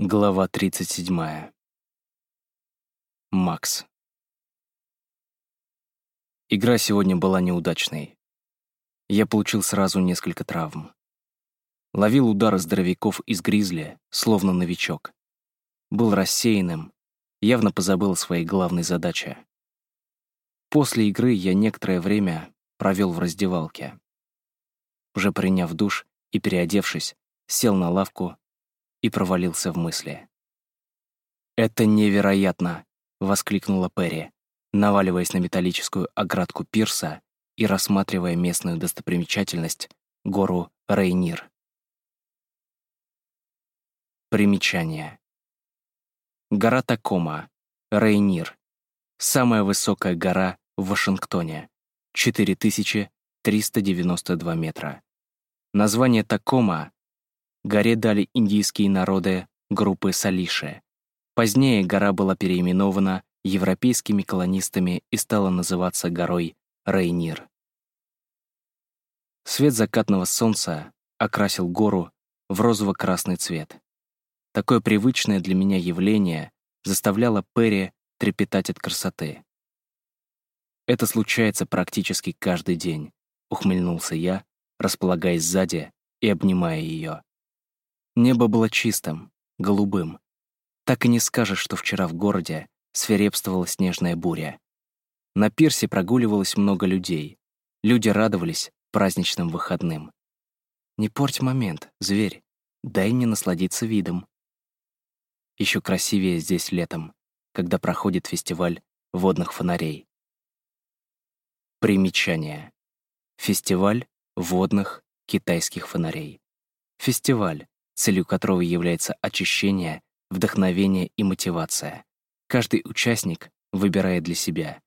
Глава 37. Макс. Игра сегодня была неудачной. Я получил сразу несколько травм. Ловил удары здоровяков из гризли, словно новичок. Был рассеянным, явно позабыл о своей главной задаче. После игры я некоторое время провел в раздевалке. Уже приняв душ и переодевшись, сел на лавку и провалился в мысли. «Это невероятно!» — воскликнула Перри, наваливаясь на металлическую оградку пирса и рассматривая местную достопримечательность — гору Рейнир. Примечание. Гора Такома, Рейнир. Самая высокая гора в Вашингтоне. 4392 метра. Название Такома горе дали индийские народы группы Салиши. Позднее гора была переименована европейскими колонистами и стала называться горой Рейнир. Свет закатного солнца окрасил гору в розово-красный цвет. Такое привычное для меня явление заставляло Перри трепетать от красоты. Это случается практически каждый день, ухмыльнулся я, располагаясь сзади и обнимая ее. Небо было чистым, голубым. Так и не скажешь, что вчера в городе свирепствовала снежная буря. На пирсе прогуливалось много людей. Люди радовались праздничным выходным. Не порть момент, зверь. Дай мне насладиться видом. Еще красивее здесь летом, когда проходит фестиваль водных фонарей. Примечание. Фестиваль водных китайских фонарей. Фестиваль целью которого является очищение, вдохновение и мотивация. Каждый участник выбирает для себя.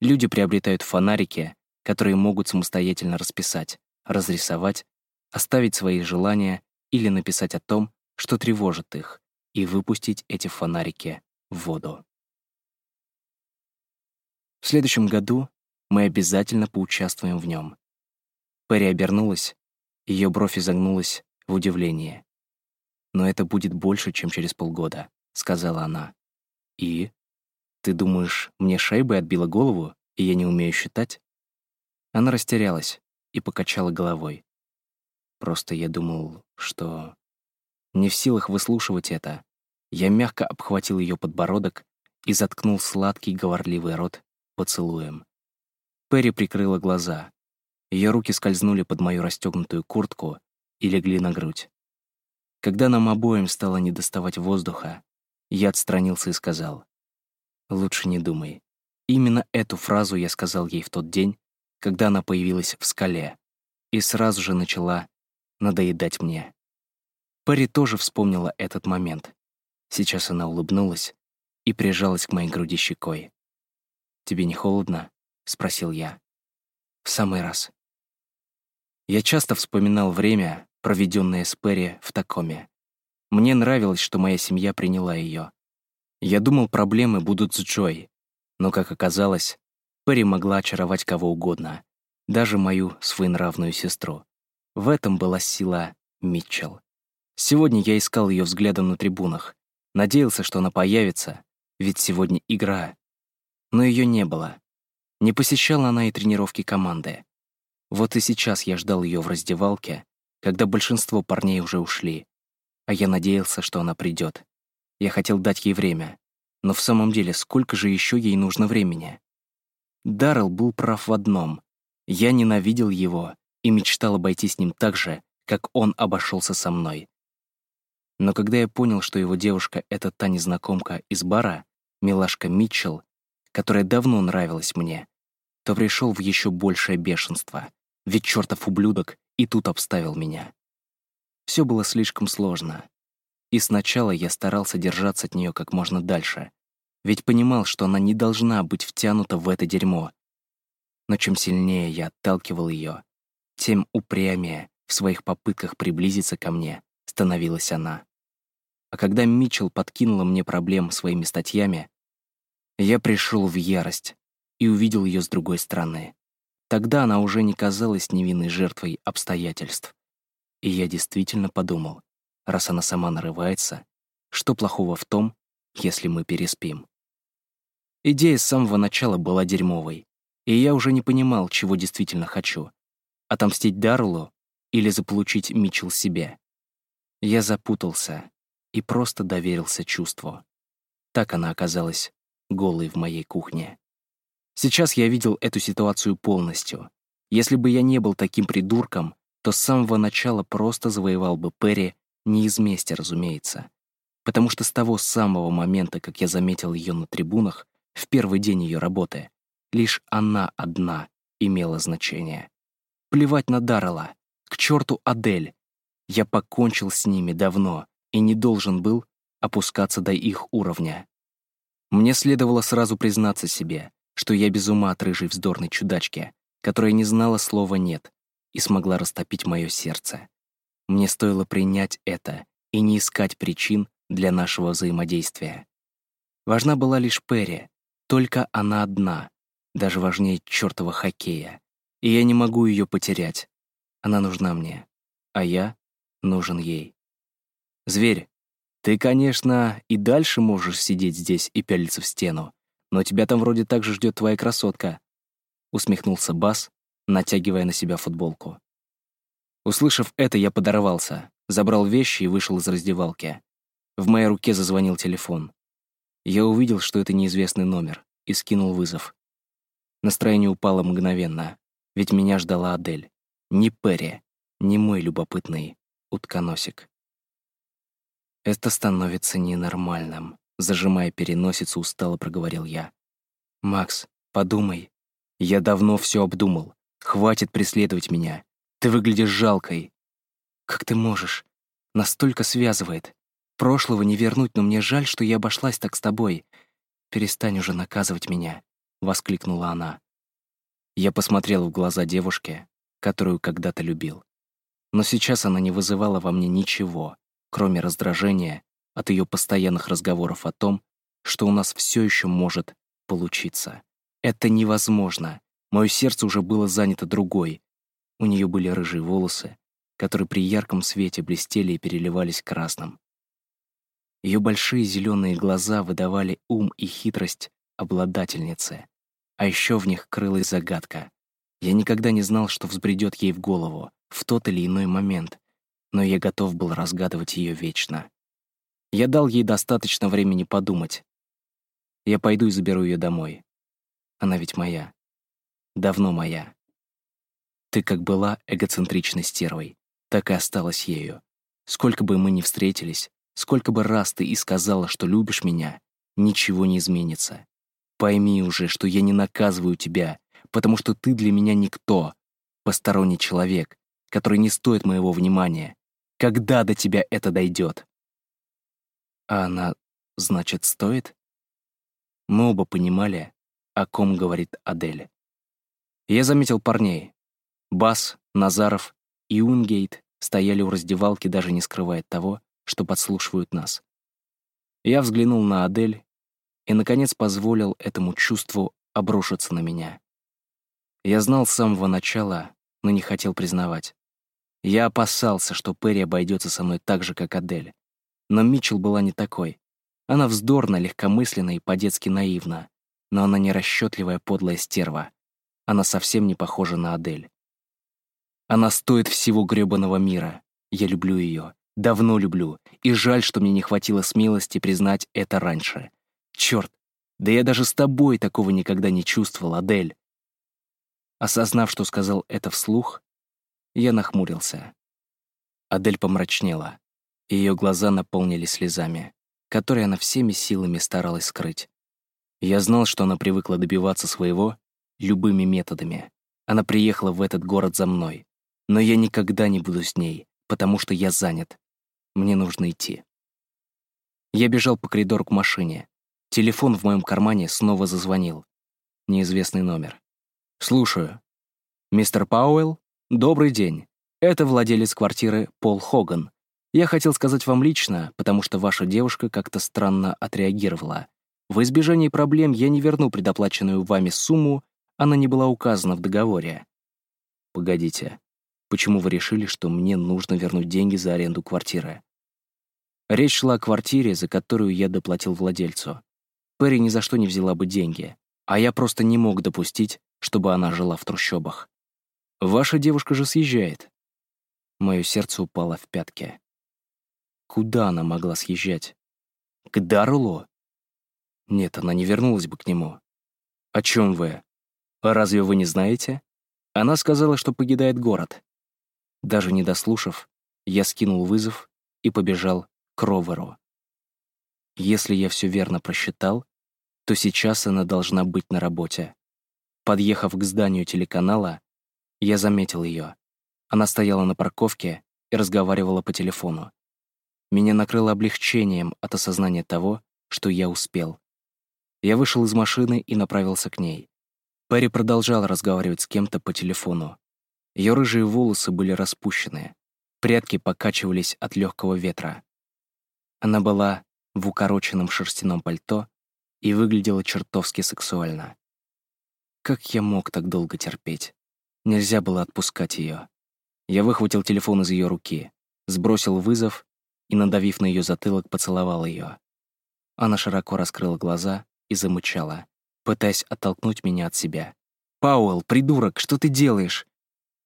Люди приобретают фонарики, которые могут самостоятельно расписать, разрисовать, оставить свои желания или написать о том, что тревожит их, и выпустить эти фонарики в воду. В следующем году мы обязательно поучаствуем в нем. Перри обернулась, ее бровь изогнулась в удивлении но это будет больше, чем через полгода», — сказала она. «И? Ты думаешь, мне шайбой отбила голову, и я не умею считать?» Она растерялась и покачала головой. Просто я думал, что... Не в силах выслушивать это, я мягко обхватил ее подбородок и заткнул сладкий говорливый рот поцелуем. Перри прикрыла глаза. Ее руки скользнули под мою расстегнутую куртку и легли на грудь. Когда нам обоим стало недоставать воздуха, я отстранился и сказал, «Лучше не думай». Именно эту фразу я сказал ей в тот день, когда она появилась в скале, и сразу же начала надоедать мне. Пари тоже вспомнила этот момент. Сейчас она улыбнулась и прижалась к моей груди щекой. «Тебе не холодно?» — спросил я. «В самый раз». Я часто вспоминал время, проведенное с Перри в Такоме. Мне нравилось, что моя семья приняла ее. Я думал, проблемы будут с Джой, но, как оказалось, Перри могла очаровать кого угодно, даже мою своенравную сестру. В этом была сила Митчелл. Сегодня я искал ее взглядом на трибунах, надеялся, что она появится, ведь сегодня игра. Но ее не было. Не посещала она и тренировки команды. Вот и сейчас я ждал ее в раздевалке, когда большинство парней уже ушли. А я надеялся, что она придет. Я хотел дать ей время. Но в самом деле, сколько же еще ей нужно времени? Даррелл был прав в одном. Я ненавидел его и мечтал обойти с ним так же, как он обошелся со мной. Но когда я понял, что его девушка — это та незнакомка из бара, милашка Митчелл, которая давно нравилась мне, то пришел в еще большее бешенство. Ведь чертов ублюдок и тут обставил меня. Все было слишком сложно. И сначала я старался держаться от нее как можно дальше, ведь понимал, что она не должна быть втянута в это дерьмо. Но чем сильнее я отталкивал ее, тем упрямее в своих попытках приблизиться ко мне становилась она. А когда Митчелл подкинула мне проблем своими статьями, я пришел в ярость и увидел ее с другой стороны. Тогда она уже не казалась невинной жертвой обстоятельств. И я действительно подумал, раз она сама нарывается, что плохого в том, если мы переспим. Идея с самого начала была дерьмовой, и я уже не понимал, чего действительно хочу — отомстить Дарлу или заполучить Митчелл себе. Я запутался и просто доверился чувству. Так она оказалась голой в моей кухне. Сейчас я видел эту ситуацию полностью. Если бы я не был таким придурком, то с самого начала просто завоевал бы Перри, не из мести, разумеется. Потому что с того самого момента, как я заметил ее на трибунах, в первый день ее работы, лишь она одна имела значение. Плевать на Даррелла, к черту Адель. Я покончил с ними давно и не должен был опускаться до их уровня. Мне следовало сразу признаться себе, что я без ума от рыжей вздорной чудачки, которая не знала слова «нет» и смогла растопить мое сердце. Мне стоило принять это и не искать причин для нашего взаимодействия. Важна была лишь Перри, только она одна, даже важнее чертова хоккея. И я не могу ее потерять. Она нужна мне, а я нужен ей. Зверь, ты, конечно, и дальше можешь сидеть здесь и пялиться в стену, но тебя там вроде так же ждет твоя красотка. Усмехнулся Бас, натягивая на себя футболку. Услышав это, я подорвался, забрал вещи и вышел из раздевалки. В моей руке зазвонил телефон. Я увидел, что это неизвестный номер, и скинул вызов. Настроение упало мгновенно, ведь меня ждала Адель. Не Перри, не мой любопытный утконосик. Это становится ненормальным. Зажимая переносицу, устало проговорил я. «Макс, подумай. Я давно все обдумал. Хватит преследовать меня. Ты выглядишь жалкой. Как ты можешь? Настолько связывает. Прошлого не вернуть, но мне жаль, что я обошлась так с тобой. Перестань уже наказывать меня», — воскликнула она. Я посмотрел в глаза девушки, которую когда-то любил. Но сейчас она не вызывала во мне ничего, кроме раздражения от ее постоянных разговоров о том, что у нас все еще может получиться. Это невозможно. Мое сердце уже было занято другой. У нее были рыжие волосы, которые при ярком свете блестели и переливались красным. Ее большие зеленые глаза выдавали ум и хитрость обладательницы, а еще в них крылась загадка. Я никогда не знал, что взбредет ей в голову в тот или иной момент, но я готов был разгадывать ее вечно. Я дал ей достаточно времени подумать. Я пойду и заберу ее домой. Она ведь моя. Давно моя. Ты как была эгоцентричной стервой, так и осталась ею. Сколько бы мы ни встретились, сколько бы раз ты и сказала, что любишь меня, ничего не изменится. Пойми уже, что я не наказываю тебя, потому что ты для меня никто, посторонний человек, который не стоит моего внимания. Когда до тебя это дойдет? А она, значит, стоит? Мы оба понимали, о ком говорит Адель. Я заметил парней. Бас, Назаров и Унгейт стояли у раздевалки, даже не скрывая того, что подслушивают нас. Я взглянул на Адель и, наконец, позволил этому чувству обрушиться на меня. Я знал с самого начала, но не хотел признавать. Я опасался, что Перри обойдется со мной так же, как Адель. Но Митчелл была не такой. Она вздорна, легкомысленна и по-детски наивна. Но она не расчетливая подлая стерва. Она совсем не похожа на Адель. Она стоит всего грёбаного мира. Я люблю ее. Давно люблю. И жаль, что мне не хватило смелости признать это раньше. Черт, да я даже с тобой такого никогда не чувствовал, Адель. Осознав, что сказал это вслух, я нахмурился. Адель помрачнела. Ее глаза наполнились слезами, которые она всеми силами старалась скрыть. Я знал, что она привыкла добиваться своего любыми методами. Она приехала в этот город за мной. Но я никогда не буду с ней, потому что я занят. Мне нужно идти. Я бежал по коридору к машине. Телефон в моем кармане снова зазвонил. Неизвестный номер. «Слушаю. Мистер Пауэлл?» «Добрый день. Это владелец квартиры Пол Хоган. Я хотел сказать вам лично, потому что ваша девушка как-то странно отреагировала. В избежании проблем я не верну предоплаченную вами сумму, она не была указана в договоре». «Погодите, почему вы решили, что мне нужно вернуть деньги за аренду квартиры?» Речь шла о квартире, за которую я доплатил владельцу. Перри ни за что не взяла бы деньги, а я просто не мог допустить, чтобы она жила в трущобах. Ваша девушка же съезжает. Мое сердце упало в пятки. Куда она могла съезжать? К Дарлу? Нет, она не вернулась бы к нему. О чем вы? Разве вы не знаете? Она сказала, что покидает город. Даже не дослушав, я скинул вызов и побежал к Роверу. Если я все верно просчитал, то сейчас она должна быть на работе. Подъехав к зданию телеканала, я заметил ее. Она стояла на парковке и разговаривала по телефону. Меня накрыло облегчением от осознания того, что я успел. Я вышел из машины и направился к ней. Перри продолжал разговаривать с кем-то по телефону. Ее рыжие волосы были распущены, прядки покачивались от легкого ветра. Она была в укороченном шерстяном пальто и выглядела чертовски сексуально. Как я мог так долго терпеть? Нельзя было отпускать ее. Я выхватил телефон из ее руки, сбросил вызов и, надавив на ее затылок, поцеловал ее. Она широко раскрыла глаза и замычала, пытаясь оттолкнуть меня от себя. «Пауэлл, придурок, что ты делаешь?»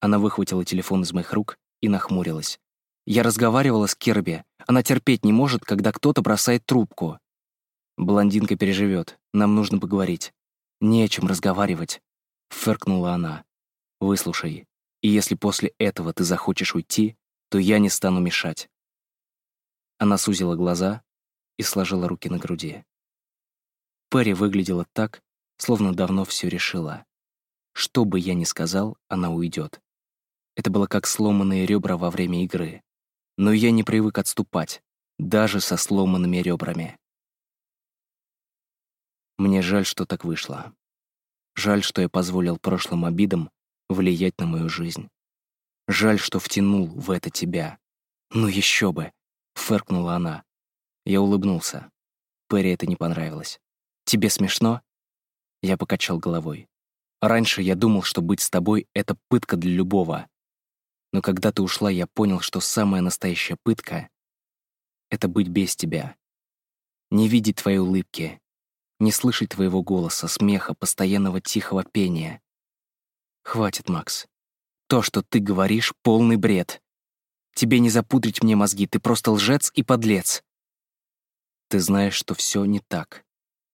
Она выхватила телефон из моих рук и нахмурилась. Я разговаривала с Керби. Она терпеть не может, когда кто-то бросает трубку. Блондинка переживет. Нам нужно поговорить. Не о чем разговаривать. Фыркнула она. Выслушай. И если после этого ты захочешь уйти, то я не стану мешать. Она сузила глаза и сложила руки на груди. Перри выглядела так, словно давно все решила. Что бы я ни сказал, она уйдет. Это было как сломанные ребра во время игры. Но я не привык отступать, даже со сломанными ребрами. Мне жаль, что так вышло. Жаль, что я позволил прошлым обидам влиять на мою жизнь. Жаль, что втянул в это тебя. Ну еще бы, фыркнула она. Я улыбнулся. Перри это не понравилось. Тебе смешно? Я покачал головой. Раньше я думал, что быть с тобой — это пытка для любого. Но когда ты ушла, я понял, что самая настоящая пытка — это быть без тебя. Не видеть твоей улыбки, не слышать твоего голоса, смеха, постоянного тихого пения. Хватит, Макс. То, что ты говоришь, — полный бред. Тебе не запудрить мне мозги, ты просто лжец и подлец. Ты знаешь, что все не так.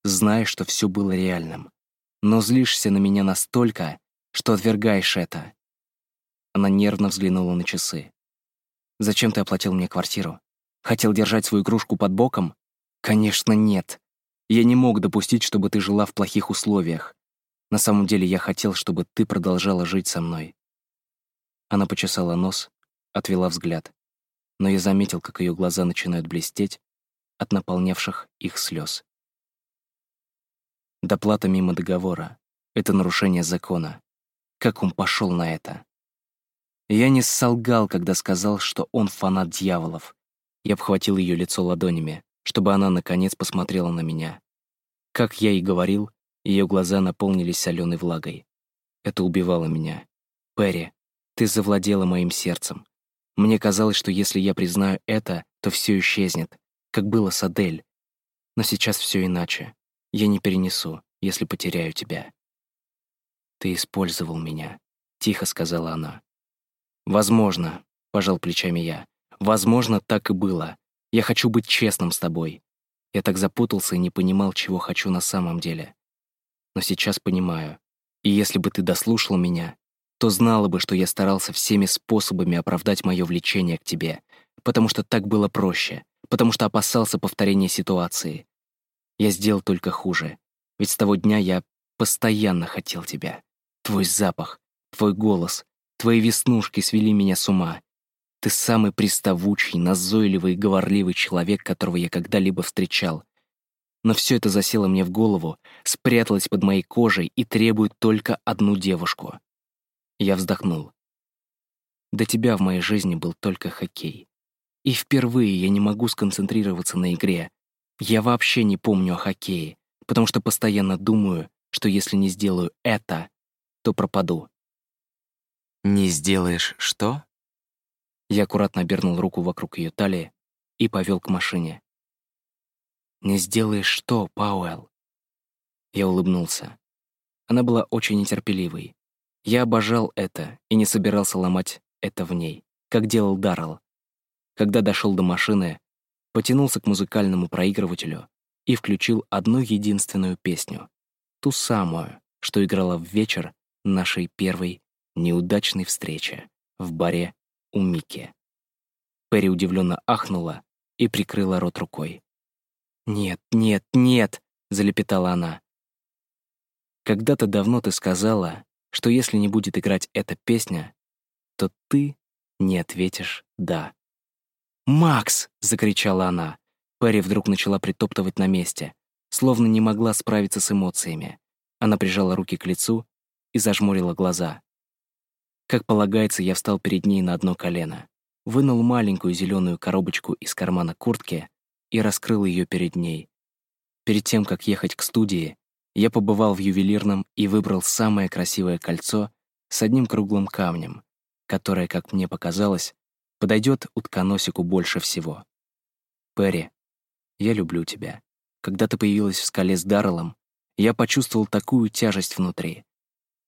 Знаешь, что все было реальным. Но злишься на меня настолько, что отвергаешь это. Она нервно взглянула на часы. «Зачем ты оплатил мне квартиру? Хотел держать свою игрушку под боком? Конечно, нет. Я не мог допустить, чтобы ты жила в плохих условиях. На самом деле я хотел, чтобы ты продолжала жить со мной». Она почесала нос, отвела взгляд. Но я заметил, как ее глаза начинают блестеть от наполнявших их слез. Доплата мимо договора — это нарушение закона. Как он пошел на это? Я не солгал, когда сказал, что он фанат дьяволов. Я обхватил ее лицо ладонями, чтобы она, наконец, посмотрела на меня. Как я и говорил, ее глаза наполнились соленой влагой. Это убивало меня. «Перри, ты завладела моим сердцем. Мне казалось, что если я признаю это, то все исчезнет, как было с Адель. Но сейчас все иначе. Я не перенесу, если потеряю тебя». «Ты использовал меня», — тихо сказала она. «Возможно», — пожал плечами я. «Возможно, так и было. Я хочу быть честным с тобой. Я так запутался и не понимал, чего хочу на самом деле. Но сейчас понимаю. И если бы ты дослушал меня, то знала бы, что я старался всеми способами оправдать мое влечение к тебе, потому что так было проще, потому что опасался повторения ситуации. Я сделал только хуже, ведь с того дня я постоянно хотел тебя. Твой запах, твой голос, Твои веснушки свели меня с ума. Ты самый приставучий, назойливый и говорливый человек, которого я когда-либо встречал. Но все это засело мне в голову, спряталось под моей кожей и требует только одну девушку. Я вздохнул. До тебя в моей жизни был только хоккей. И впервые я не могу сконцентрироваться на игре. Я вообще не помню о хоккее, потому что постоянно думаю, что если не сделаю это, то пропаду. «Не сделаешь что?» Я аккуратно обернул руку вокруг ее талии, и повел к машине. «Не сделаешь что, Пауэлл?» Я улыбнулся. Она была очень нетерпеливой. Я обожал это и не собирался ломать это в ней, как делал Даррелл. Когда дошел до машины, потянулся к музыкальному проигрывателю и включил одну единственную песню, ту самую, что играла в вечер нашей первой неудачной встречи в баре у Мики. Перри удивленно ахнула и прикрыла рот рукой. «Нет, нет, нет!» — залепетала она. «Когда-то давно ты сказала, что если не будет играть эта песня, то ты не ответишь «да». «Макс!» — закричала она. Перри вдруг начала притоптывать на месте, словно не могла справиться с эмоциями. Она прижала руки к лицу и зажмурила глаза. Как полагается, я встал перед ней на одно колено, вынул маленькую зеленую коробочку из кармана куртки и раскрыл ее перед ней. Перед тем, как ехать к студии, я побывал в ювелирном и выбрал самое красивое кольцо с одним круглым камнем, которое, как мне показалось, подойдет утконосику больше всего. Перри, я люблю тебя. Когда ты появилась в скале с Дарреллом, я почувствовал такую тяжесть внутри.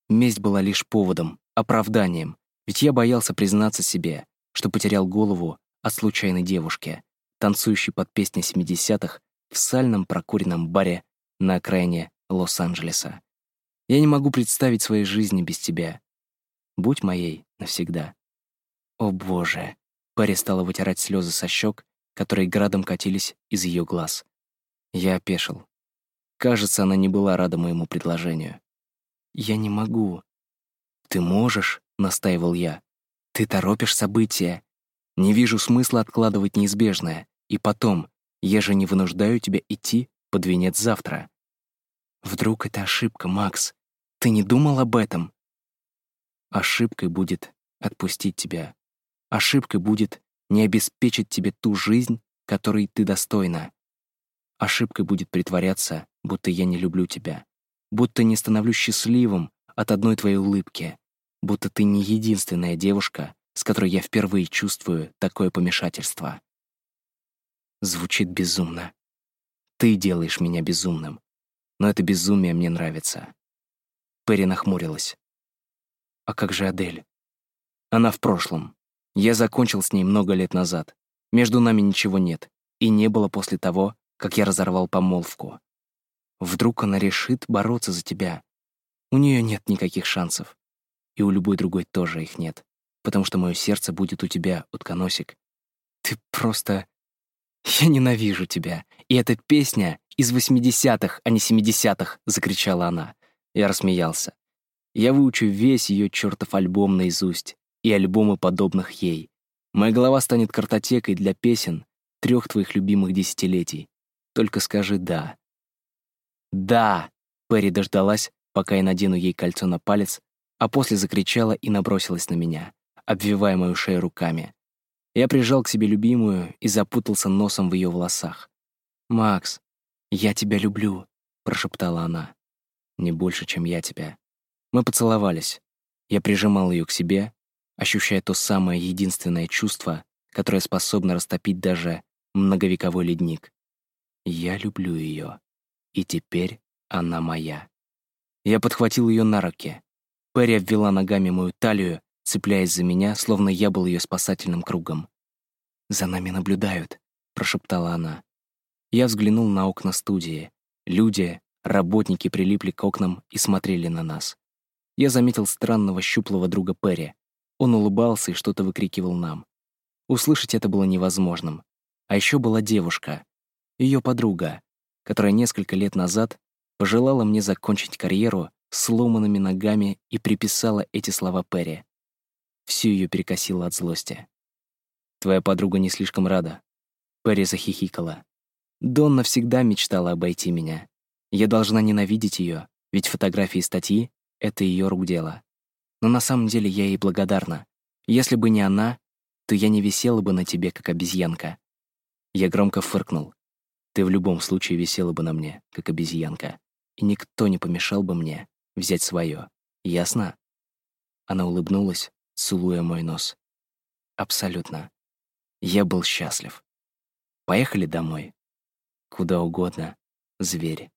Месть была лишь поводом, оправданием, ведь я боялся признаться себе, что потерял голову от случайной девушки, танцующей под песни 70-х в сальном прокуренном баре на окраине Лос-Анджелеса. Я не могу представить своей жизни без тебя. Будь моей навсегда. О, Боже! Пари стала вытирать слезы со щек, которые градом катились из ее глаз. Я опешил. Кажется, она не была рада моему предложению. «Я не могу». «Ты можешь», — настаивал я. «Ты торопишь события. Не вижу смысла откладывать неизбежное. И потом, я же не вынуждаю тебя идти под венец завтра». «Вдруг это ошибка, Макс? Ты не думал об этом?» «Ошибкой будет отпустить тебя. Ошибкой будет не обеспечить тебе ту жизнь, которой ты достойна. Ошибкой будет притворяться, будто я не люблю тебя, будто не становлюсь счастливым от одной твоей улыбки, будто ты не единственная девушка, с которой я впервые чувствую такое помешательство. Звучит безумно. Ты делаешь меня безумным, но это безумие мне нравится. Перри нахмурилась. А как же Адель? Она в прошлом. Я закончил с ней много лет назад. Между нами ничего нет. И не было после того, как я разорвал помолвку. Вдруг она решит бороться за тебя. У нее нет никаких шансов. И у любой другой тоже их нет. Потому что мое сердце будет у тебя, утконосик. Ты просто... Я ненавижу тебя. И эта песня из 80-х, а не 70-х, закричала она. Я рассмеялся. Я выучу весь ее чертов альбом наизусть и альбомы подобных ей. Моя голова станет картотекой для песен трех твоих любимых десятилетий. Только скажи «да». «Да!» Перри дождалась, пока я надену ей кольцо на палец, а после закричала и набросилась на меня, обвивая мою шею руками. Я прижал к себе любимую и запутался носом в ее волосах. «Макс, я тебя люблю», — прошептала она. «Не больше, чем я тебя». Мы поцеловались. Я прижимал ее к себе, ощущая то самое единственное чувство, которое способно растопить даже многовековой ледник. Я люблю ее, и теперь она моя. Я подхватил ее на руки. Перри обвела ногами мою талию, цепляясь за меня, словно я был ее спасательным кругом. «За нами наблюдают», — прошептала она. Я взглянул на окна студии. Люди, работники прилипли к окнам и смотрели на нас. Я заметил странного щуплого друга Перри. Он улыбался и что-то выкрикивал нам. Услышать это было невозможным. А еще была девушка, ее подруга, которая несколько лет назад пожелала мне закончить карьеру сломанными ногами и приписала эти слова Перри. Всю ее перекосило от злости. «Твоя подруга не слишком рада». Перри захихикала. «Донна всегда мечтала обойти меня. Я должна ненавидеть ее, ведь фотографии и статьи — это ее рук дело. Но на самом деле я ей благодарна. Если бы не она, то я не висела бы на тебе, как обезьянка. Я громко фыркнул. Ты в любом случае висела бы на мне, как обезьянка, и никто не помешал бы мне взять свое. Ясно? Она улыбнулась, целуя мой нос. Абсолютно. Я был счастлив. Поехали домой. Куда угодно, зверь.